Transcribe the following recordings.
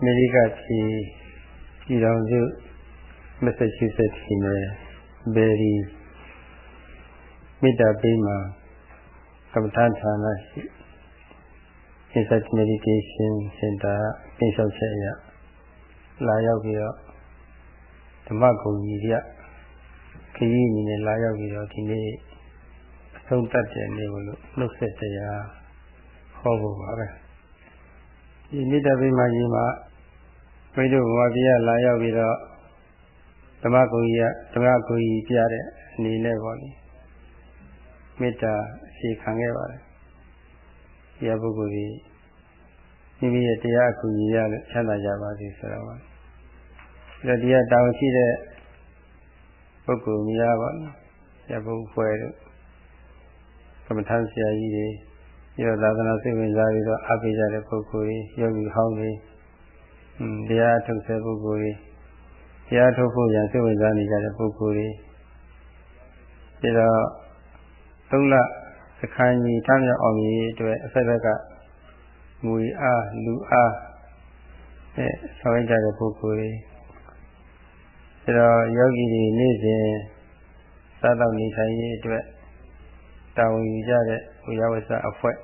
အမေရိကပြည်ပြည်တော်စုမက်ဆာချူးဆက်ပြည်နယ်ဘယ်ရီမေတ္တာပေးမှာကမ္ဘာဌာနရှိ Insight Meditation Center ပြင်လျှောက်ချက်အရလာရောက်ပြီးတော့ဓမ္မဂုံကြီးရခရီးအနေနဲ့လာရောက်ပြီးတော့ဒီနေ့အဆုံးတတ်တဲ့နေ့ကိုလို့နှုတ်ဆက်တရားဟောဖို့ပါပဲဒီမေတ္တာပေးမှာကြီးမှာ ဘုရားတို့ဘဝပြရလာရောက်ပြီးတော့ဓမ္မဂုံကြီးရဓမ္မဂုံကြီးပြတဲ့အနေနဲ့ပေါ့လေမေတ္တာအခြေခံခဲ့ပါတယ်။တရားပုဂ္ဂိုလ်ကြီးမိမိရဲ့တရားအကူကြီးရလို့ချမ်းသာကြပါစေဆိုတော့ပါ။ဒါတရားတောင်းရှိတဲ့ပုဂ္ဂိုလ်များပါနော်။ဆရာဘုန်းဖွဲ့တို့ကမ္မထမ်းဆရာကြီးတွေပြီးတော့သာသနာ့စိတ်ဝင်စားပြီးတော့အားပေးကြတဲ့ပုဂ္ဂိုလ်တွေယောဂီဟောင်းတွေอืม တရားထုတ်တဲ့ပုဂ္ဂိုလ်တွေတရားထုတ်ဖို့ရန်စိတ်ဝင်စားနေကြတဲ့ပုဂ္ဂိုလ်တွေပြီးတော့သုံးလစခန်းကြီးထမ်းမြောက်အောင်ကြီးအတွက်အဆက်ဘက်ကငွေအားလူအားနဲ့ဆောင်ရွက်ကြတဲ့ပုဂ္ဂိုလ်တွေဒါတော့ယောဂီတွေနေ့စဉ်စားတော့နေထိုင်ရေးအတွက်တာဝန်ယူကြတဲ့ဝိယဝဆအဖွဲ့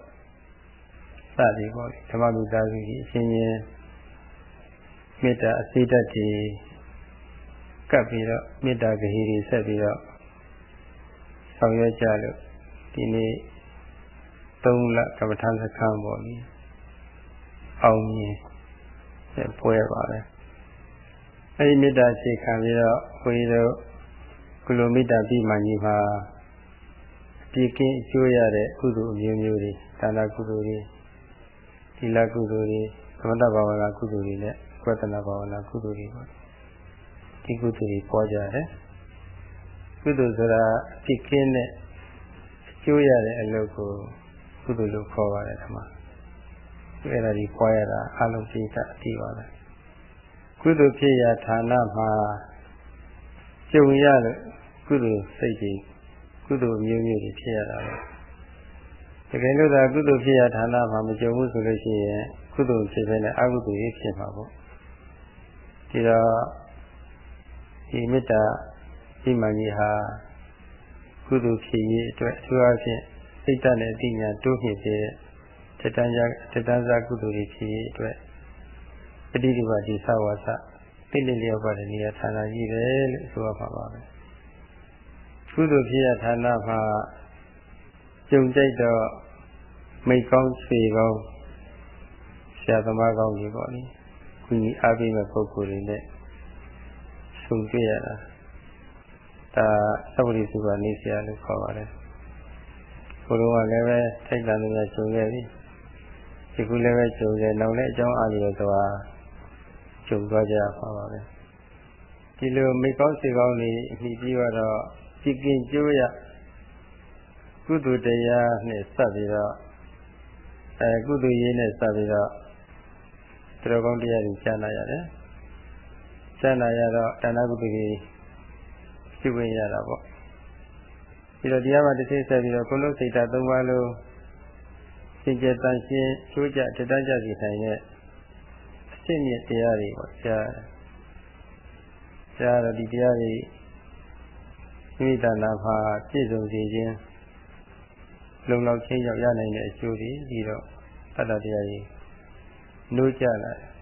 စသည်ပေါ့ဓမ္မမိသားစုကြီးအချင်းချင်း မေတ္တာအစိတ်တတ်တွေကပ်ပြီးတော့မေတ္တာဂဟီတွေဆက်ပြီးတော့ဆောင်ရွက်ကြလို့ဒီနေ့3လကမ္ဘာထမ်းစခန်းပေါ့လေအောင်မြင်တဲ့ပွဲပါပဲအဲဒီမေတ္တာရှိခံပြီးတော့ခွေးတို့ကုလိုမေတ္တာပြီးမှကြီးမှာပြည့်ကင်းအကျိုးရတဲ့ကုသိုလ်အမျိုးမျိုးတွေဒါနကုသိုလ်တွေသီလကုသိုလ်တွေသမထဘာဝနာကုသိုလ်တွေနဲ့ ဝေဒနာဘာဝနာကုသိုလ်တွေပေါ့ဒီကုသိုလ်တွေပေါ်ကြတယ်ကုသိုလ်ဆိုတာပြည့်ကင်းတဲ့အကျိုးရတဲ့အလုပ်ကိုကုသိုလ်လို့ခေါ်ပါတယ်ဓမ္မအဲ့ဒါဒီပွားရတာအလုံးသိတာအတိပါပဲကုသိုလ်ဖြစ်ရာဌာနမှာကျုံရတဲ့ကုသိုလ်စိတ်ကြီးကုသိုလ်မျိုးမျိုးတွေဖြစ်ရတာပဲတကယ်လို့သာကုသိုလ်ဖြစ်ရာဌာနမှာမကြုံဘူးဆိုလို့ရှိရင်ကုသိုလ်ဖြစ်ပဲနဲ့အကုသိုလ်ကြီးဖြစ်မှာပေါ့ ဒီတော့ဒီမေတ္တာဒီမှန်ကြီးဟာကုသိုလ်ဖြစ်ရေးအတွက်အထူးအားဖြင့်စိတ်ဓာတ်နဲ့အတိညာတိုးမြင့်စေတဲ့တတန်ကြတတန်စာကုသိုလ်တွေဖြစ်ရေးအတွက်ပဋိဒီပါတိသဝါစတိတိလျောက်ပါတဲ့နေရာဌာနကြီးပဲလို့ဆိုရမှာပါပဲကုသိုလ်ဖြစ်ရဌာနမှာကြုံကြိုက်တော့မိတ်ကောင်းဆွေကောင်းဆရာသမားကောင်းကြီးပေါ့လေ ခုကြီးအားပေးမဲ့ပုဂ္ဂိုလ်တွေနဲ့ဆုံတွေ့ရတာဒါသဗ္ဗရိစုကနေဆရာလို့ခေါ်ပါတယ်ဘုရားကလည်းပဲထိုက်တန်လို့ညုံခဲ့ပြီဒီခုလည်းပဲဂျုံတယ်နောက်လည်းအကြောင်းအားလျော်စွာဂျုံသွားကြပါပါပဲဒီလိုမိကောင်းစေကောင်းလေးအမိပြီးတော့ကြည်ကင်ကျိုးရကုသိုလ်တရားနဲ့စပ်ပြီးတော့အဲကုသိုလ်ရေးနဲ့စပ်ပြီးတော့ တော်ကောင်းတရားတွေကြားနာရတယ်ကြားနာရတော့တဏှာကုသိုလ်ကြီးရှိဝင်ရတာပေါ့ပြီးတော့တရားမှတစ်သိဆက်ပြီးတော့ကိုလုံးစိတ်ဓာတ်၃ပါးလုံးစင်ကြယ်တန်ရှင်းချိုးကြတတကြစီဆိုင်တဲ့အစစ်မြစ်တရားတွေပေါ့ဆရာဆရာတော်ဒီတရားတွေမိမိတဏ္ဍာမှာပြည့်စုံစေခြင်းလုံလောက်ချင်းရောက်ရနိုင်တဲ့အကျိုးတွေပြီးတော့တတ္တတရားကြီး နိုးကြလာတယ်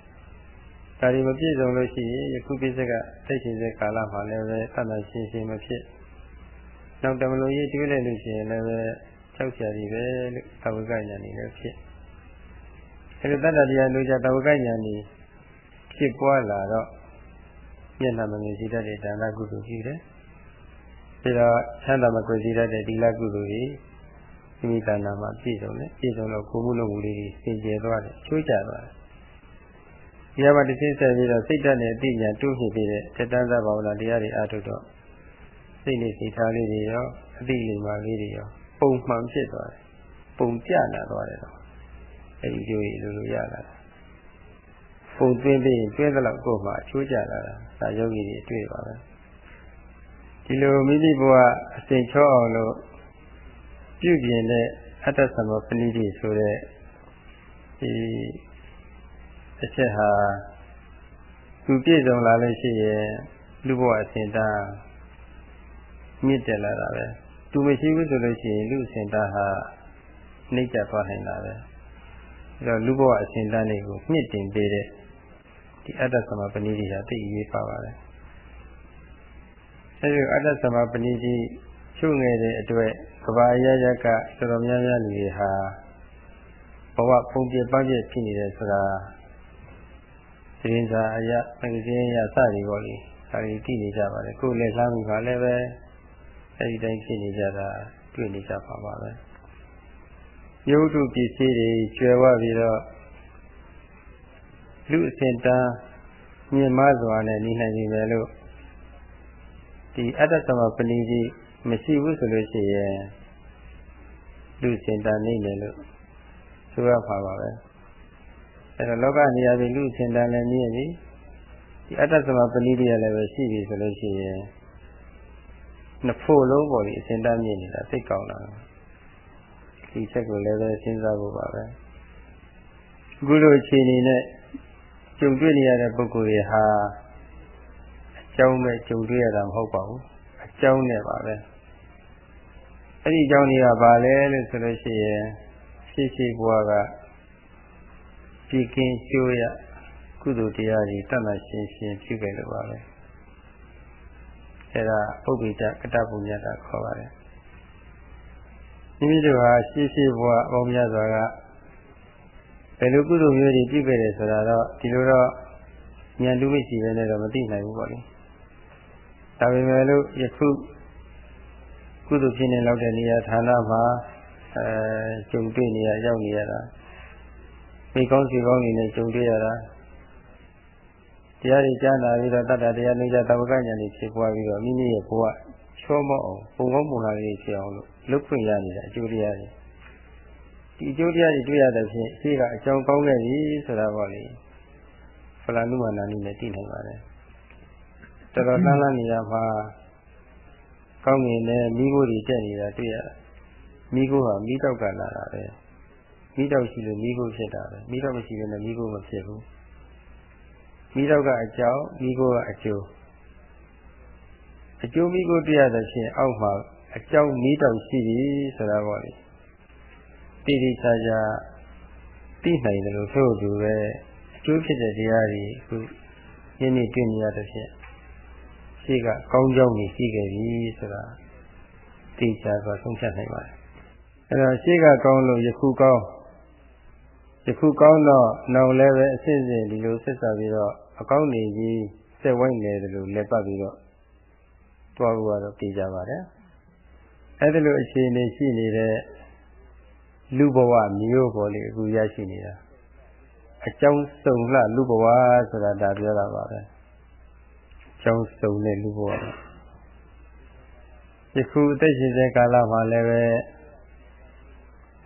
ဒါတွေမပြည့်စုံလို့ရှိရင်ယခုပြည့်စက်ကသိရှင်စက်ကာလမှာလည်းပဲတဏ္ဍာရှင်းရှင်းမဖြစ်နောက်တမလို့ရေးတွေးလိုက်လို့ရှိရင်လည်းပဲကြောက်ကြရည်ပဲလို့သဝကညာနေလည်းဖြစ်အဲဒီတတ္တတရားလိုချသဝကညာနေဖြစ်ပွားလာတော့မျက်နှာမမြင်စီတတ်တဲ့ဒါနကုသိုလ်ရှိတယ်ပြီးတော့ချမ်းသာမကွယ်စီတတ်တဲ့ဒီလကုသိုလ်ကြီး မိမိတဏ္ဍာမှာပြည့်စုံတယ်ပြည့်စုံတော့ကိုမှုလုံးမှုလေးကြီးစင်ကြယ်သွားတယ်ချိုးကျသွားတယ်ဒီမှာတစ်သိဆက်ပြီးတော့စိတ်ဓာတ်နဲ့အတိညာတိုးဖြစ်ပြီးတဲ့တတန်းသာဘာဝနာတရားတွေအားထုတ်တော့စိတ်နဲ့စိတ်ထားလေးတွေရောအတိလိမ္မာလေးတွေရောပုံမှန်ဖြစ်သွားတယ်ပုံပြလာသွားတယ်တော့အဲဒီကျိုးကြီးလိုလိုရလာတာပုံသွင်းပြီးတွဲသလောက်ကိုမှအချိုးကျလာတာဒါယောဂီတွေတွေ့ပါပဲဒီလိုမိမိဘဝအစဉ်ချောအောင်လို့ ပြုပြင်တဲ့အတ္တသမပဏိတိဆိုတဲ့ဒီတစ်ချက်ဟာသူပြည့်စုံလာလို့ရှိရင်လူဘဝအစဉ်တန်းမြင့်တက်လာတာပဲသူမရှိဘူးဆိုလို့ရှိရင်လူအစဉ်တန်းဟာနှိမ့်ကျသွားနိုင်တာပဲအဲတော့လူဘဝအစဉ်တန်းတွေကိုမြင့်တင်ပေးတဲ့ဒီအတ္တသမပဏိတိဟာသိအရေးပါပါတယ်အဲဒီအတ္တသမပဏိတိ ချုပ်ငယ်တဲ့အတွက်ကဘာအရရကတော်တော်များများလူတွေဟာဘဝပုံပြပန်းပြဖြစ်နေတယ်ဆိုတာသတင်းစာအရမဂ္ဂဇင်းအရစသည်ပေါ့လေဒါတွေသိနေကြပါတယ်ကိုယ်လည်းလှမ်းပြီးပါလည်းပဲအဲဒီတိုင်းဖြစ်နေကြတာတွေ့နေကြပါပါပဲယုတ်တုပစ္စည်းတွေကျွယ်ဝပြီးတော့လူအစဉ်တန်းမြင်မစွာနဲ့နေနိုင်ပြီမယ်လို့ဒီအတ္တသမပဏိတိ မရှိဘူးဆိုလို့ရှိရင်လူစင်တန်နေတယ်လို့ဆိုရပါပါပဲအဲတော့လောကနေရာပြီးလူစင်တန်လည်းမြင်ပြီဒီအတ္တသမပဏိတိရလည်းပဲရှိပြီဆိုလို့ရှိရင်နှစ်ဖို့လုံးပေါ်ဒီအစင်တန်မြင်နေတာသိကောင်းတာဒီချက်ကိုလည်းပဲစဉ်းစားဖို့ပါပဲအခုလိုအခြေအနေနဲ့ကြုံတွေ့နေရတဲ့ပုဂ္ဂိုလ်တွေဟာအကြောင်းပဲကြုံတွေ့ရတာမဟုတ်ပါဘူးအကြောင်းနဲ့ပါပဲ အဲ့ဒီအကြောင်းတွေကဘာလဲလို့ဆိုလို့ရှိရင်ရှိရှိဘဝကပြည်ကင်းကျိုးရကုသိုလ်တရားတွေတတ်မှရှင်းရှင်းပြုခဲ့လို့ပါပဲအဲ့ဒါပုပ္ပိတကတ္တပုညတာခေါ်ပါတယ်မိမိတို့ဟာရှိရှိဘဝအပေါင်းများစွာကဘယ်လိုကုသိုလ်မျိုးတွေပြုခဲ့တယ်ဆိုတာတော့ဒီလိုတော့ဉာဏ်တူမရှိဘဲနဲ့တော့မသိနိုင်ဘူးပေါ့လေဒါပေမဲ့လို့ယခု ကုသိုလ်ဖြစ်နေလောက်တဲ့နေရာဌာနမှာအဲကြုံတွေ့နေရရောက်နေရတာမိကောင်းစီကောင်းနေနဲ့ကြုံတွေ့ရတာတရားတွေကြားနာပြီးတော့တတ္တတရားနေကြတဝကညာတွေဖြစ်ပွားပြီးတော့မိမိရဲ့ဘဝချောမောအောင်ပုံကောင်းပုံလာလေးဖြစ်အောင်လို့လုပ်ခွင့်ရနေတဲ့အကျိုးတရားတွေဒီအကျိုးတရားတွေတွေ့ရတဲ့ဖြင့်အရှိကအကြောင်းကောင်းခဲ့ပြီဆိုတာပေါ့လေဖလာနုမာနာနည်းနဲ့သိနိုင်ပါတယ်တော်တော်တန်းလန်းနေရမှာ ကောင်းငင်နဲ့မိခိုးတွေတက်နေတာတွေ့ရတာမိခိုးဟာမိတော့ကလာတာပဲမိတော့ရှိလို့မိခိုးဖြစ်တာပဲမိတော့မရှိဘဲနဲ့မိခိုးမဖြစ်ဘူးမိတော့ကအကြောင်းမိခိုးကအကျိုးအကျိုးမိခိုးတွေ့ရတဲ့ဖြင့်အောက်မှာအကြောင်းမိတော့ရှိပြီဆိုတာပေါ့လေတိတိကျကျသိနိုင်တယ်လို့ဆိုသူပဲအကျိုးဖြစ်တဲ့တရားတွေအခုယနေ့တွေ့နေရတဲ့ဖြင့် ရှိကကောင်းကြောင်းကြီးရှိခဲ့ပြီဆိုတာသိချာစွာဆုံးဖြတ်နိုင်ပါတယ်အဲတော့ရှိကကောင်းလို့ယခုကောင်းယခုကောင်းတော့နောက်လည်းပဲအစစ်အစစ်ဒီလိုဆက်စားပြီးတော့အကောင်းနေကြီးစက်ဝိုင်းနေတယ်လို့လက်ပတ်ပြီးတော့တွားဖို့ကတော့သိကြပါတယ်အဲဒီလိုအခြေအနေရှိနေတဲ့လူဘဝမျိုးပေါ်လေအခုရရှိနေတာအကြောင်းစုံလှလူဘဝဆိုတာဒါပြောတာပါပဲ ကြောင်းစုံတဲ့လူဘဝယခုအသက်ရှင်တဲ့ကာလမှာလည်းပဲ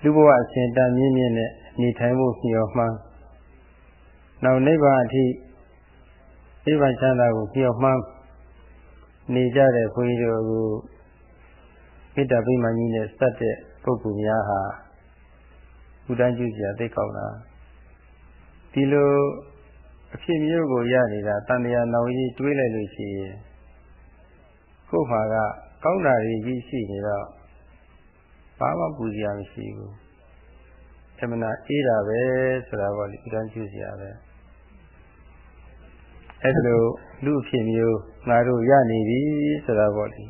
လူဘဝအစဉ်တန်မြင့်မြင့်နဲ့နေထိုင်ဖို့မျှော်မှန်းနောက်နိဗ္ဗာန်အထိနိဗ္ဗာန်ချမ်းသာကိုမျှော်မှန်းနေကြတဲ့ခွေးတို့ကိုမေတ္တာပိမှန်ကြီးနဲ့စက်တဲ့ပုဂ္ဂိုလ်များဟာဘုဒ္ဓကျူးစရာသိကောင်းတာဒီလို အဖြစ်မျိုးကိုရနေတာတန်တရားနောင်ကြီးတွေးလိုက်လို့ရှိရင်ကို့မှာကကောင်းတာတွေကြီးရှိနေတော့ဘာမှပူစရာမရှိဘူးအမှန်တရားအေးတာပဲဆိုတာပေါ့လေဘုရားကျူးစရာပဲအဲ့ဒါလိုလူအဖြစ်မျိုးငါတို့ရနေပြီဆိုတာပေါ့လေ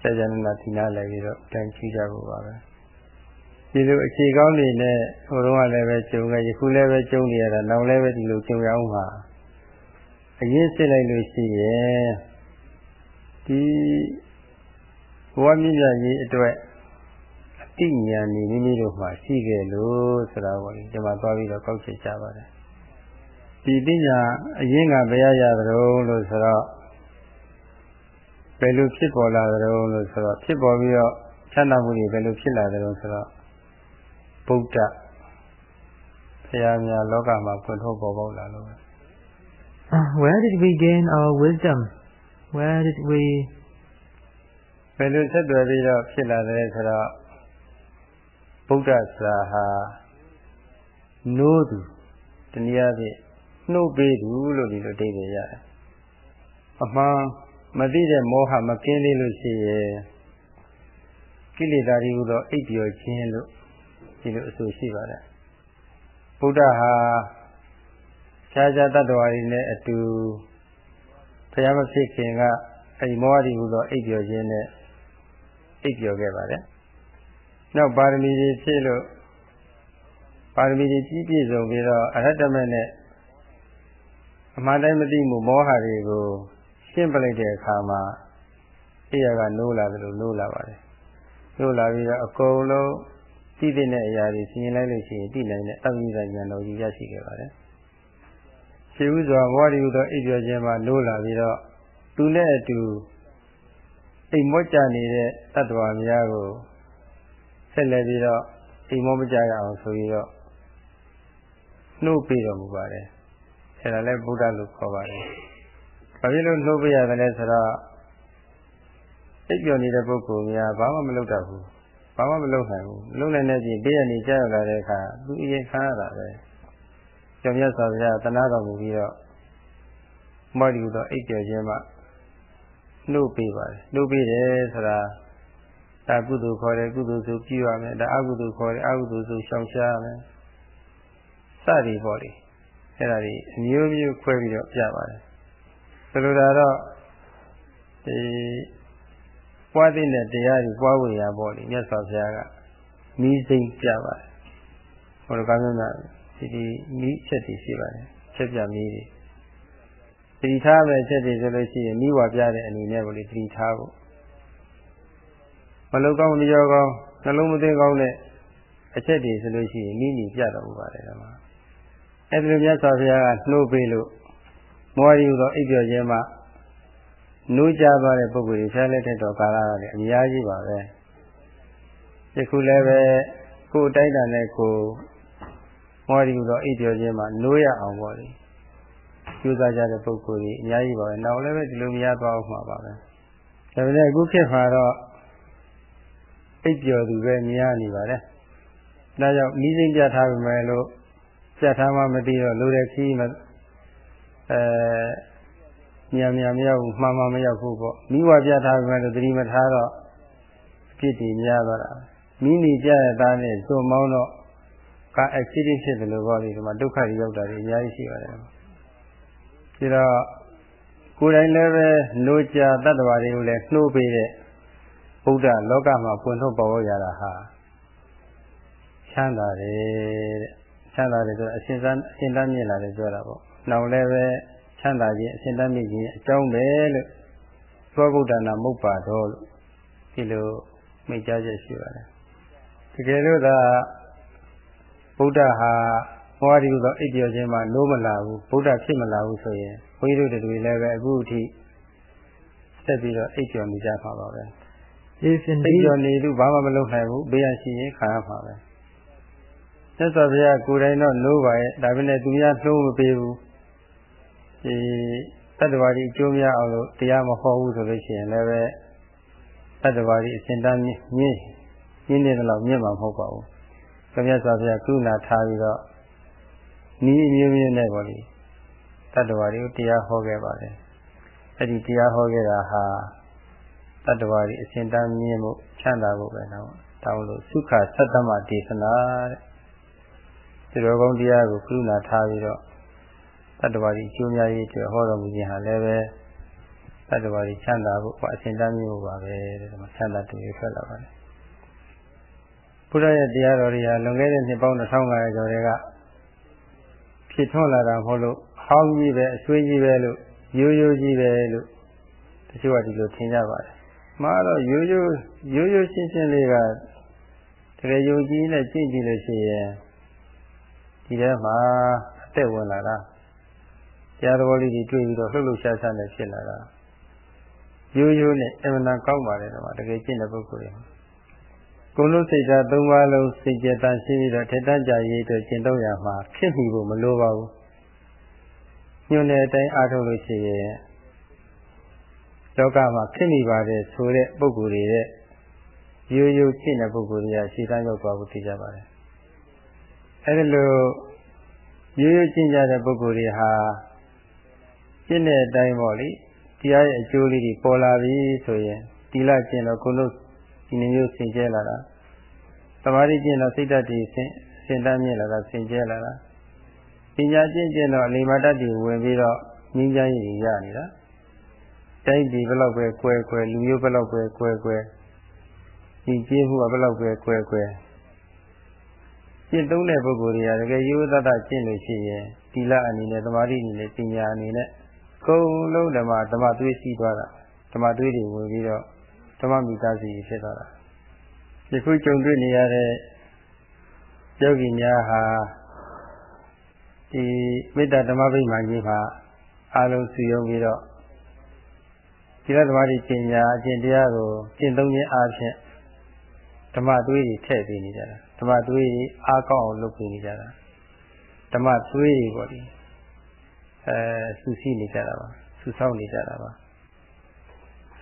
ကြာကြာနာသီနာလည်းပြီးတော့တန်ချီကြဖို့ပါပဲ ဒီလိုအခြေကောင်းနေနဲ့ဟိုတုန်းကလည်းပဲကြုံခဲ့ယခုလည်းပဲကြုံနေရတာနောက်လည်းပဲဒီလိုကြုံရအောင်ပါအရင်စစ်လိုက်လို့ရှိရင်ဒီဘဝမြင့်မြတ်ရေးအတွက်အတိညာဏ်မိမိတို့မှာရှိခဲ့လို့ဆိုတာပေါ့လေဒီမှာသွားပြီးတော့ကောက်ချက်ကြပါတယ်ဒီပညာအရင်ကဘယ်ရရသလဲလို့ဆိုတော့ဘယ်လိုဖြစ်ပေါ်လာသလဲလို့ဆိုတော့ဖြစ်ပေါ်ပြီးတော့ချမ်းသာမှုတွေဘယ်လိုဖြစ်လာတယ်လို့ဆိုတော့ ဗုဒ္ဓဘုရားများလောကမှာဖွင့်ထုတ်ပေါ်ပေါက်လာလို့ Where did we gain our wisdom? Where did we ဘယ်လိုဆက်သွယ်ပြီးတော့ဖြစ်လာတယ်ဆိုတော့ဗုဒ္ဓဆရာဟာနိုးသူတနည်းအားဖြင့်နှုတ်ပေးသူလို့ဒီလိုအဓိပ္ပာယ်ရတယ်အမှန်မသိတဲ့မောဟမကင်းသေးလို့ရှိရဲ့ကိလေသာတွေဟူသောအိပ်ပျော်ခြင်းလို့ ဒီလိုအဆိုရှိပါတယ်ဗုဒ္ဓဟာခြားခြားတ attva တွေနဲ့အတူဘုရားမဖြစ်ခင်ကအဲဒီမောဟတွေဟူသောအိပ်ပျော်ခြင်းနဲ့အိပ်ပျော်ခဲ့ပါတယ်နောက်ပါရမီတွေဖြစ်လို့ပါရမီတွေကြီးပြည့်စုံပြီးတော့အရဟတမနဲ့အမှန်တိုင်းမသိမှုမောဟတွေကိုရှင်းပလိုက်တဲ့အခါမှာအိယာကနိုးလာတယ်လို့နိုးလာပါတယ်နိုးလာပြီးတော့အကုန်လုံး သိတဲ့အရာတွေစဉ်းလိုက်လို့ရှိရင်သိနိုင်တဲ့အမိဇာဉာဏ်တော်ကြီးရရှိခဲ့ပါတယ်ရှိဥစွာဘောဓိဟုသောအိပ်ပျော်ခြင်းမှာနိုးလာပြီးတော့သူနဲ့အတူအိမ်မော့ကြနေတဲ့တ attva များကိုဆက်လက်ပြီးတော့အိမ်မောမကြရအောင်ဆိုပြီးတော့နှုတ်ပေးတော်မူပါတယ်အဲ့ဒါလည်းဗုဒ္ဓလို့ခေါ်ပါတယ်ဘာဖြစ်လို့နှုတ်ပေးရတယ်လဲဆိုတော့အိပ်ပျော်နေတဲ့ပုဂ္ဂိုလ်များဘာမှမလုပ်တတ်ဘူး ဘာမှမလုပ်နိုင်ဘူးလုပ်နိုင်တဲ့ပြင်ပေးရနေကြောက်လာတဲ့အခါသူအရင်ခံရတာပဲကျောင်းမြတ်စွာဘုရားတနာတော်မူပြီးတော့မော်ဒီတော့အိပ်ပျော်ခြင်းမှနှုတ်ပေးပါတယ်နှုတ်ပေးတယ်ဆိုတာဒါကုသိုလ်ခေါ်တယ်ကုသိုလ်ဆိုပြုရမယ်ဒါအကုသိုလ်ခေါ်တယ်အကုသိုလ်ဆိုရှောင်ရှားရမယ်စသည်ပေါ့လေအဲ့ဒါတွေအမျိုးမျိုးခွဲပြီးတော့ပြပါတယ်ဆိုလိုတာတော့ဒီ ပွားတဲ့တရားတွေပွားဝင်ရပေါ့လေမြတ်စွာဘုရားကမိစိမ့်ပြပါတယ်ဟိုလိုကောင်းကောင်းဒီဒီမိချက်တွေရှိပါတယ်ချက်ပြမိတွေသတိထားမယ်ချက်တွေဆိုလို့ရှိရင်မိဝါပြတဲ့အနေနဲ့ပေါ့လေသတိထားဖို့မလုံကောင်းမကြောကောင်းနှလုံးမသွင်းကောင်းတဲ့အချက်တွေဆိုလို့ရှိရင်မိမိပြတော်မူပါတယ်ဓမ္မအဲ့ဒီလိုမြတ်စွာဘုရားကနှိုးပေးလို့မောရီဟူသောအိပ်ပျော်ခြင်းမှာ နိုးကြသွားတဲ့ပုဂ္ဂိုလ်တွေဆဲလက်ထက်တော်ကာလကလည်းအများကြီးပါပဲယခုလည်းပဲကိုယ်တိုက်တာနဲ့ကိုမောရီဟူသောအိပ်ပျော်ခြင်းမှာနိုးရအောင်ပေါ့လေကျူးစားကြတဲ့ပုဂ္ဂိုလ်တွေအများကြီးပါပဲနောက်လည်းပဲဒီလိုမရသွားအောင်မှာပါပဲဒါပေမဲ့အခုခေတ်မှာတော့အိပ်ပျော်သူပဲများနေပါတယ်ဒါကြောင့်မိစိမ့်ပြထားပြီမယ်လို့ပြထားမှမသိတော့လိုတဲ့ခီးမအဲ မြန်မြန်မရောက်ဘူးမှန်မှန်မရောက်ဘူးပေါ့မိဝပြထားပြီမယ်လို့သတိမထားတော့အဖြစ်တည်များသွားတာမိနေကြရတာနဲ့သွန်မောင်းတော့ကာအက်ဆီဒင့်ဖြစ်တယ်လို့ပြောပြီးဒီမှာဒုက္ခတွေရောက်တာတွေအများကြီးရှိပါတယ်ဒီတော့ကိုယ်တိုင်လည်းပဲနိုးကြတတ္တဝါတွေကိုလည်းနှိုးပေးတဲ့ဗုဒ္ဓလောကမှာပွင့်ထုတ်ပေါ်ရတာဟာချမ်းသာတယ်တဲ့ချမ်းသာတယ်ဆိုတော့အရှင်သန်အရှင်တန်းမြင်လာတယ်ပြောတာပေါ့နောက်လည်းပဲ ချမ်းသာခြင်းအရှင်တန်းမြင့်ခြင်းအကြောင်းပဲလို့သောဗုဒ္ဓနာမုတ်ပါတော်လို့ဒီလိုမိတ်ကြားချက်ရှိပါတယ်တကယ်လို့သာဗုဒ္ဓဟာဟောဒီလိုအိပ်ပျော်ခြင်းမှာနိုးမလာဘူးဗုဒ္ဓဖြစ်မလာဘူးဆိုရင်ဘုန်းကြီးတို့တွေလည်းပဲအခုအထိဆက်ပြီးတော့အိပ်ပျော်နေကြပါပါပဲ If အိပ် indeed ပျော်နေသူဘာမှမလုပ်နိုင်ဘူးဘေးရရှိရင်ခံရမှာပဲသက်စွာဘုရားကိုယ်တိုင်တော့နိုးပါရဲ့ဒါပေမဲ့သူများနှိုးမပေးဘူး ဒီတတ္တဝါဒီအကျိုးများအောင်လို့တရားမဟောဘူးဆိုလို့ရှိရင်လည်းပဲတတ္တဝါဒီအစဉ်တန်းမြင့်မြင့်နေတယ်လို့မြင့်မှာမဟုတ်ပါဘူး။မြတ်စွာဘုရားကုဏထားပြီးတော့ဤအမျိုးမျိုးနဲ့ပေါ့လေတတ္တဝါတွေကိုတရားဟောခဲ့ပါတယ်။အဲ့ဒီတရားဟောခဲ့တာဟာတတ္တဝါဒီအစဉ်တန်းမြင့်မှုချမ်းသာဖို့ပဲနော်။တောင်းလို့သုခသတ္တမဒေသနာတဲ့။ဒီလိုကောင်းတရားကိုကုဏထားပြီးတော့ တတ္တဝါဒီအကျိုးများရေးအတွက်ဟောတော်မူခြင်းဟာလည်းပဲတတ္တဝါဒီချမ်းသာဖို့အစဉ်တန်းမျိုးပါပဲတဲ့ဒီမှာချမ်းသာတူရထွက်လာပါတယ်ဘုရားရဲ့တရားတော်တွေဟာလွန်ခဲ့တဲ့နှစ်ပေါင်း2500ကျော်တွေကဖြစ်ထွန်းလာတာမဟုတ်လို့ဟောင်းကြီးပဲအဆွေးကြီးပဲလို့ရိုးရိုးကြီးပဲလို့တချို့ကဒီလိုထင်ကြပါတယ်။မှားတော့ရိုးရိုးရိုးရိုးရှင်းရှင်းလေးကတကယ်ယုံကြည်နဲ့ကြင့်ကြည့်လို့ရှိရင်ဒီထဲမှာအသက်ဝင်လာတာ တရားတော်လေးတွေတွေ့ပြီးတော့လှုပ်လှုပ်ရှားရှားနဲ့ဖြစ်လာတာရိုးရိုးနဲ့အမှန်တန်ကောင်းပါတယ်တော့တကယ်ကျင့်တဲ့ပုဂ္ဂိုလ်တွေကိုယ်လုံးစိတ်ဓာတ်သုံးပါးလုံးစိတ်ကြတန်ရှိပြီးတော့ထက်တန်းကြရေးအတွက်ကျင့်သုံးရမှာဖြစ်ပြီဖို့မလိုပါဘူးညွှန်တဲ့အတိုင်းအားထုတ်လို့ရှိရင်လောကမှာဖြစ်နေပါတယ်ဆိုတဲ့ပုဂ္ဂိုလ်တွေရဲ့ရိုးရိုးကျင့်တဲ့ပုဂ္ဂိုလ်တွေကရှေ့တန်းရောက်သွားဖို့သိကြပါတယ်အဲဒီလိုရိုးရိုးကျင့်ကြတဲ့ပုဂ္ဂိုလ်တွေဟာ ကျင့်တဲ့အတိုင်းပေါ့လေတရားရဲ့အကျိုးလေးတွေပေါ်လာပြီဆိုရင်တီလာကျင့်တော့ကိုလို့ဒီနည်းမျိုးဆင်ကျဲလာတာသမာဓိကျင့်တော့စိတ်ဓာတ်တွေဆင်ဆင်တတ်မြင့်လာတာဆင်ကျဲလာတာပညာကျင့်ကျင့်တော့အလိမတ္တတွေဝင်ပြီးတော့ငြင်းချမ်းရည်ရနေတာတိုင်းပြည်ဘလောက်ပဲကွဲကွဲလူမျိုးဘလောက်ပဲကွဲကွဲဒီကျေးမှုကဘလောက်ပဲကွဲကွဲကျင့်သုံးတဲ့ပုဂ္ဂိုလ်တွေကတကယ်ရိုးသားသားကျင့်လို့ရှိရင်ဒီလအနေနဲ့သမာဓိအနေနဲ့ပညာအနေနဲ့ ကုန်လုံးဓမ္မဓမ္မသွေးစီးသွားတာဓမ္မသွေးတွေဝင်ပြီးတော့ဓမ္မမိသားစုကြီးဖြစ်သွားတာဒီခုကြုံတွေ့နေရတဲ့ယောဂီများဟာဒီမေတ္တာဓမ္မဗိမာန်ကြီးမှာအားလုံးစုယုံပြီးတော့ဒီလသမားကြီးပညာအကျင့်တရားကိုကျင့်သုံးခြင်းအားဖြင့်ဓမ္မသွေးတွေထည့်ပေးနေကြတာဓမ္မသွေးတွေအားကောင်းအောင်လုပ်ပေးနေကြတာဓမ္မသွေးတွေပေါ့ဒီ အဲစူးစီးနေကြတာပါစူးဆောင်းနေကြတာပါ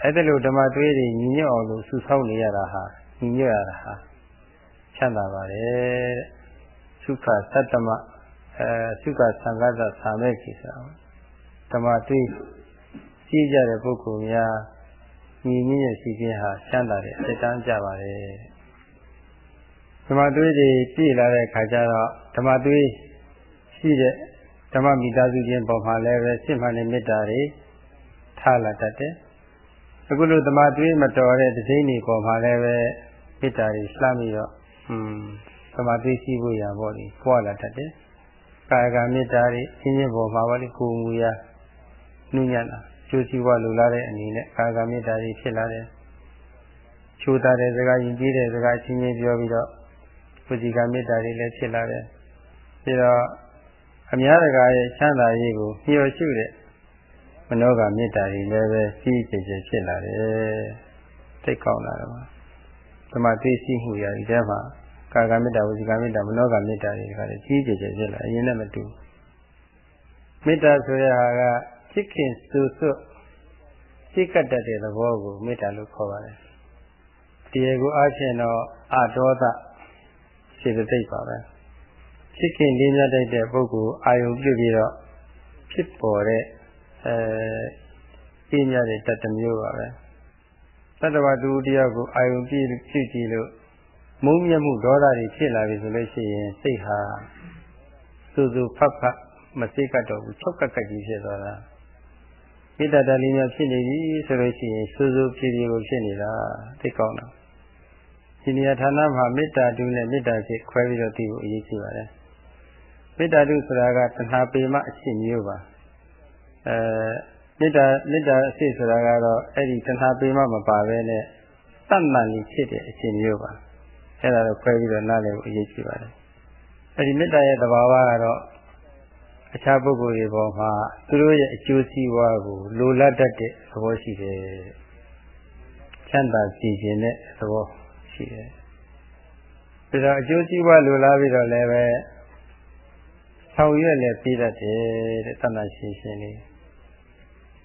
အဲ့ဒါလို့ဓမ္မသွေးတွေညီညွတ်အောင်လို့စူးဆောင်းနေရတာဟာညီညွတ်ရတာဟာချမ်းသာပါတယ်တဲ့သုခသတ္တမအဲသုခသံဃာသသာမဲ့ကိစ္စဓမ္မသွေးရှိကြတဲ့ပုဂ္ဂိုလ်များညီညွတ်ရရှိခြင်းဟာချမ်းသာတဲ့အတန်းကြပါတယ်ဓမ္မသွေးတွေပြည့်လာတဲ့ခါကျတော့ဓမ္မသွေးရှိတဲ့ ဓမ္မမိသားစုချင်းပေါ်မှာလည်းပဲစိတ်မှန်တဲ့မေတ္တာတွေထားလာတတ်တယ်အခုလိုဓမ္မသွေးမတော်တဲ့တစိမ့်တွေပေါ်မှာလည်းပဲမေတ္တာတွေလှမ်းပြီးတော့อืมဓမ္မသွေးရှိဖို့ရပေါ့လေပွားလာတတ်တယ်ကာယကမေတ္တာတွေအင်းချင်းပေါ်မှာပေါ့လေကိုယ်မူရာနှုညံ့တာကျိုးစီးပွားလိုလားတဲ့အနေနဲ့ကာယကမေတ္တာတွေဖြစ်လာတယ်ချိုးတာတဲ့စကားရင်ကြီးတဲ့စကားချင်းချင်းပြောပြီးတော့ဝစီကမေတ္တာတွေလည်းဖြစ်လာတယ်ပြီးတော့ အများတကာရဲ့ချမ်းသာရေးကိုမျှော်ရှုတဲ့မနောကမေတ္တာတွေလည်းပဲကြီးကြီးကျယ်ဖြစ်လာတယ်သိကောင်းလာတော့ဓမ္မသိရှိမှုရာဒီထဲမှာကာကမေတ္တာဝစီကမေတ္တာမနောကမေတ္တာတွေကလည်းကြီးကြီးကျယ်ဖြစ်လာအရင်နဲ့မတူမေတ္တာဆိုရတာကချစ်ခင်စူစွတ်စိတ်ကတ်တတ်တဲ့သဘောကိုမေတ္တာလို့ခေါ်ပါတယ်တရားကိုအားဖြင့်တော့အဒေါသစေတသိက်ပါပဲ ချစ်ခင်လေးမြတ်တဲ့ပုဂ္ဂိုလ်အာယုပြုပြီးတော့ဖြစ်ပေါ်တဲ့အဲပြညာတဲ့တတမျိုးပါပဲသတ္တဝါတူတရားကိုအာယုပြုပြုကြည့်လို့မုန်းမြတ်မှုဒေါသတွေဖြစ်လာပြီဆိုလို့ရှိရင်စိတ်ဟာစူစူဖတ်ဖတ်မစိတ်ကတော့ဘူးချုပ်ကက်ကက်ကြီးဖြစ်သွားတာမေတ္တာတလေးများဖြစ်နေပြီဆိုလို့ရှိရင်စူးစူးဖြည်းဖြည်းကိုဖြစ်နေတာသိကောင်းတာဒီနေရာဌာနမှာမေတ္တာတုနဲ့မေတ္တာဖြစ်ခွဲပြီးတော့သိဖို့အရေးကြီးပါတယ် မေတ္တာတုဆိုတာကတဏှာပေမအဖြစ်မျိုးပါအဲမေတ္တာမေတ္တာအဖြစ်ဆိုတာကတော့အဲ့ဒီတဏှာပေမမပါဘဲနဲ့တတ်မှန်လေးဖြစ်တဲ့အဖြစ်မျိုးပါအဲ့ဒါတော့ခွဲပြီးတော့နားလည်ဖို့အရေးကြီးပါတယ်အဲ့ဒီမေတ္တာရဲ့သဘာဝကတော့အခြားပုဂ္ဂိုလ်တွေပေါ်မှာသူတို့ရဲ့အကျိုးစီးပွားကိုလိုလားတတ်တဲ့သဘောရှိတယ်ချမ်းသာကြည်ခြင်းတဲ့သဘောရှိတယ်ဒါတော့အကျိုးစီးပွားလိုလားပြီးတော့လည်းပဲ ဆောင်ရွက်လည်းပြီးတတ်တယ်တဲ့တဏ္ဍရှင်ရှင်လေး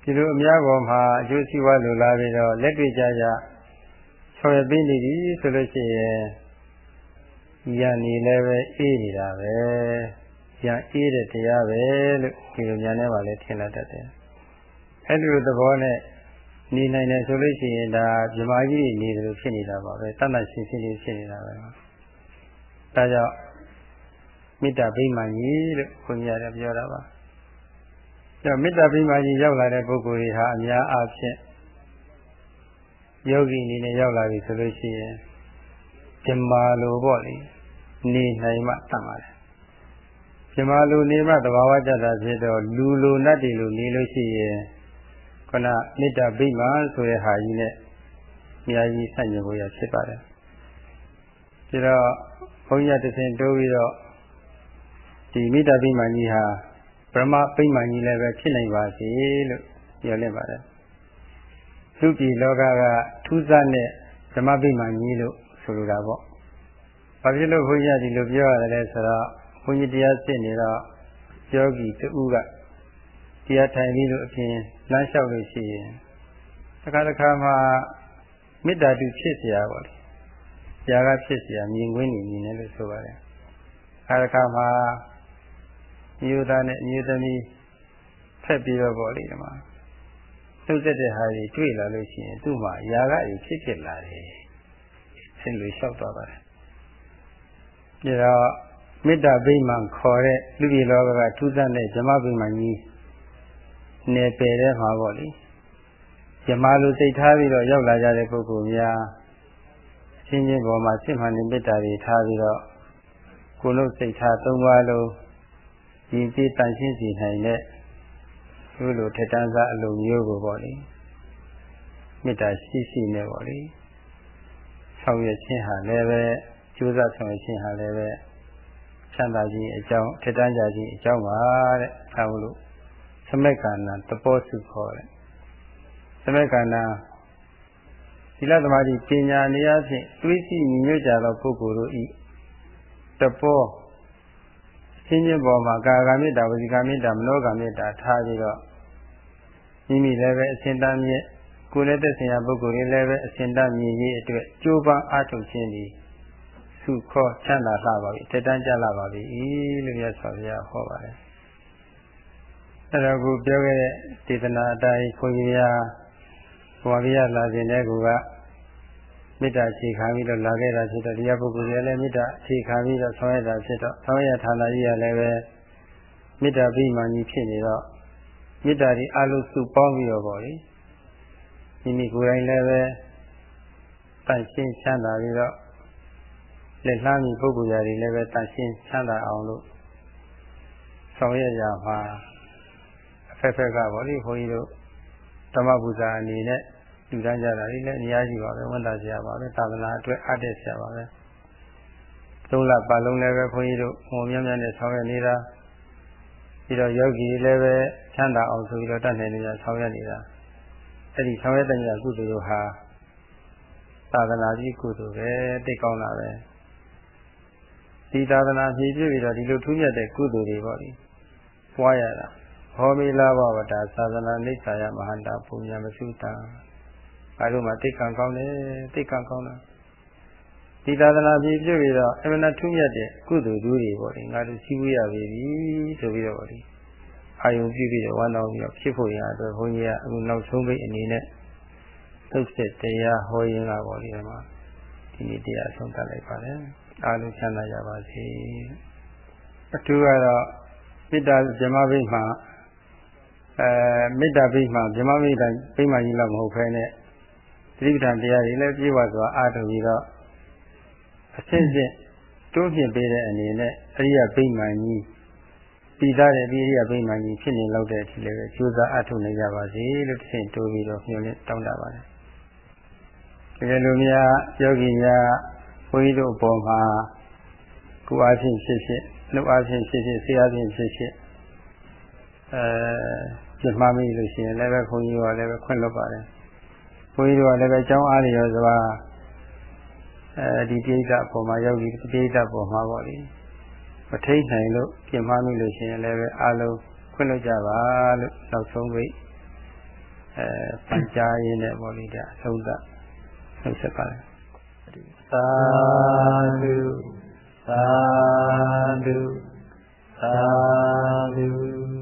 ဒီလိုအများပေါ်မှာအကျိုးစီးပွားလိုလားပြီးတော့လက်တွေ့ကြကြဆောင်ရွက်ပြီးနေပြီဆိုလို့ရှိရင်ရန်နေလည်းပဲအေးနေတာပဲပြန်အေးတဲ့တရားပဲလို့ဒီလိုညာထဲမှာလည်းထင်လာတတ်တယ်။အဲဒီလိုသဘောနဲ့နေနိုင်တယ်ဆိုလို့ရှိရင်ဒါမြမကြီးနေတယ်လို့ဖြစ်နေတာပါပဲတဏ္ဍရှင်ဖြစ်နေဖြစ်နေတာပဲ။ဒါကြောင့် မေတ္တာဗိမာန်ကြီးလို့ခွန်ကြီးရတယ်ပြောတာပါ။ကြောင့်မေတ္တာဗိမာန်ကြီးရောက်လာတဲ့ပုဂ္ဂိုလ်တွေဟာအများအားဖြင့်ယောဂီအနေနဲ့ရောက်လာပြီဆိုလို့ရှိရင်ဓမ္မာလိုပေါ့လေနေနိုင်မှတတ်ပါတယ်ပြမလူနေမှသဘာဝကြတာဖြစ်တော့လူလိုနတ်တွေလိုနေလို့ရှိရင်ခုနမေတ္တာဗိမာန်ဆိုတဲ့ဟာကြီးနဲ့အများကြီးဆန့်ကျင်ဖို့ရဖြစ်ပါတယ်ဒါတော့ဘုန်းကြီးတစ်ဆင့်တိုးပြီးတော့ ဒီမေတ္တာဗိမာန်ကြီးဟာဗြဟ္မဗိမာန်ကြီးလည်းပဲဖြစ်နိုင်ပါစေလို့ပြောလင့်ပါတယ်သူပြည်လောကကထူးဆန်းတဲ့ဓမ္မဗိမာန်ကြီးလို့ဆိုလိုတာပေါ့ဘာဖြစ်လို့ဘုန်းကြီးကဒီလိုပြောရတယ်လဲဆိုတော့ဘုန်းကြီးတရားစစ်နေတော့ယောဂီတူကတရားထိုင်ပြီးလို့အပြင်လမ်းလျှောက်လို့ရှိရင်တစ်ခါတစ်ခါမှမေတ္တာတူဖြစ်เสียပါလေ။ຢာကဖြစ်เสียမြင်ကွင်းနေမြင်တယ်လို့ဆိုပါတယ်။အခါတစ်ခါမှ မျိုးသားနဲ့မျိုးသမီးဖက်ပြီးတော့ပေါ့လေဒီမှာနှုတ်သက်တဲ့ဟာတွေတွေ့လာလို့ရှိရင်သူ့မှာຢာကကြီးဖြစ်ဖြစ်လာတယ်ဆင်းလို့လျှောက်သွားပါတယ်ဒါတော့မေတ္တာဗိမာန်ခေါ်တဲ့လူပြည်လောကကထူးဆန်းတဲ့ဇမဗိမာန်ကြီးနယ်ပယ်ထဲမှာပေါ့လေဇမလိုစိတ်ထားပြီးတော့ရောက်လာကြတဲ့ပုဂ္ဂိုလ်များချင်းချင်းပေါ်မှာစိတ်မှန်တဲ့မေတ္တာတွေထားပြီးတော့ကိုယ်လုံးစိတ်ထားသုံးပါးလုံး ရည်ကြည်တန်ရှင်းစီနိုင်တဲ့ဒီလိုထက်တန်းစားအလုံးမျိုးကိုပေါ့လေမေတ္တာရှိရှိနဲ့ပေါ့လေဆောင်ရွက်ခြင်းဟာလည်းပဲကျိုးစားဆောင်ရွက်ခြင်းဟာလည်းပဲချမ်းသာခြင်းအကြောင်းထက်တန်းကြခြင်းအကြောင်းပါတဲ့ဒါလို့သမက်ကန္နသဘောစုခေါ်တဲ့သမက်ကန္နသီလသမာဓိပညာနေရာဖြင့်တွေးစီညီညွတ်ကြသောပုဂ္ဂိုလ်တို့ဤတဘော ရှင်းချင်းပေါ်မှာကာဂမေတ္တာဝစီကမေတ္တာမနောကမေတ္တာထားပြီးတော့မိမိလည်းပဲအစဉ်တမ်းမြင့်ကိုယ်လည်းသက်ဆိုင်ရာပုဂ္ဂိုလ်တွေလည်းပဲအစဉ်တမ်းမြင့်ရေးအတွက်ကြိုးပမ်းအားထုတ်ခြင်းသည်စုခေါ်ချမ်းသာလာပါပြီတက်တန်းကြလာပါပြီလို့ရသော်ဘုရားဟောပါတယ်အဲ့တော့ကိုပြောခဲ့တဲ့ဒေသနာအတိုင်းခွန်ကြီးများဘဝပြရလာခြင်းတဲ့ကူက မေတ္တာခြေခံပြီးတော့လာခဲ့တာဖြစ်တော့တရားပုဂ္ဂိုလ်တွေလည်းမေတ္တာခြေခံပြီးတော့ဆောင်ရတာဖြစ်တော့ဆောင်ရဌာနကြီးကလည်းပဲမေတ္တာပြီးမှကြီးဖြစ်နေတော့မေတ္တာဒီအလုံးစုပေါင်းပြီးတော့ပေါ့လေမိမိကိုယ်တိုင်လည်းပဲတန်ရှင်းချမ်းသာပြီးတော့လက်လှမ်းပြီးပုဂ္ဂိုလ်ရာတွေလည်းပဲတန်ရှင်းချမ်းသာအောင်လို့ဆောင်ရကြမှာအဖက်ဖက်ကပေါ့လေခွန်ကြီးတို့ဓမ္မပူဇာအနေနဲ့ လူတန်းကြတာလေးလည်းအများကြီးပါပဲဝန်တာဆရာပါပဲသာသနာအတွက်အပ်တဲ့ဆရာပါပဲသုံးလပတ်လုံးလည်းပဲခွန်ကြီးတို့ဟောမြတ်မြတ်နဲ့ဆောင်ရနေတာပြီးတော့ယောဂီလည်းပဲချမ်းသာအောင်ဆိုပြီးတော့တတ်နိုင်နေကြဆောင်ရနေတာအဲ့ဒီဆောင်ရတဲ့ညကုသိုလ်တို့ဟာသာသနာကြီးကုသိုလ်ပဲတိတ်ကောင်းတာပဲဒီသာသနာဖြည့်ပြည့်ပြီးတော့ဒီလိုထူးမြတ်တဲ့ကုသိုလ်တွေပေါ့ဒီပွားရတာဟောမိလာဘဝတာသာသနာနိစ္စယမဟာတာပုံညာမစုတာ အဲလိုမှတိတ်ကံကောင်းတယ်တိတ်ကံကောင်းတာဒီသာသနာပြည့်ပြည့်ပြီးတော့အမှန်တထူးမြတ်တဲ့ကုသိုလ်တွေပေါ့ဒီငါတို့စီးဝေးရပြီဆိုပြီးတော့ပေါ့ဒီအာယုံပြည့်ပြီးတော့ဝမ်းတော်ပြီးတော့ဖြစ်ဖို့ရအတွက်ဘုန်းကြီးကအခုနောက်ဆုံးပိတ်အနေနဲ့သုတ်စစ်တရားဟောရင်းကပေါ့ဒီမှာဒီနေ့တရားဆုံးသတ်လိုက်ပါတယ်အားလုံးချမ်းသာကြပါစေအထူးကတော့မေတ္တာဇမဘိမှာအဲမေတ္တာဘိမှာဇမဘိတိုင်းဘိမှာကြီးလောက်မဟုတ်ဖဲနဲ့သ တိပဋ္ဌာန်တရားတွေလည်းပြည့်ဝစွာအားထုတ်ပြီးတော့အစစ်စစ်တိုးမြင့်ပေးတဲ့အနေနဲ့အရိယဘိမှန်ကြီးပြီးသားတဲ့ဒီအရိယဘိမှန်ကြီးဖြစ်နေလောက်တဲ့အထိလည်းကြိုးစားအားထုတ်နေကြပါစေလို့တစ်ဆင့်တိုးပြီးတော့ညွှန်လင်းတောင်းတပါတယ်။ဒီလိုများယောဂီများဘုန်းကြီးတို့အပေါ်မှာကိုယ်အားဖြင့်ဖြစ်ဖြစ်နှုတ်အားဖြင့်ဖြစ်ဖြစ်ဆေးအားဖြင့်ဖြစ်ဖြစ်အဲပြမှားမိလို့ရှိရင်လည်းပဲခွန်ကြီးကလည်းပဲခွင့်လွတ်ပါတယ်။ ဘုန်းကြီးတို့ကလည်းပဲအကြောင်းအားလျော်စွာအဲဒီပိဋကအပေါ်မှာယောဂီပိဋကပေါ်မှာပေါ့လေမထိတ်နိုင်လို့ပြမှားမိလို့ရှိရင်လည်းပဲအားလုံးခွင့်လွတ်ကြပါလို့နောက်ဆုံးပိအဲပန်ကြားရင်းနဲ့ပေါ့လေဒါအဆုံးသတ်နှုတ်ဆက်ပါတယ်သာဓုသာဓုသာဓု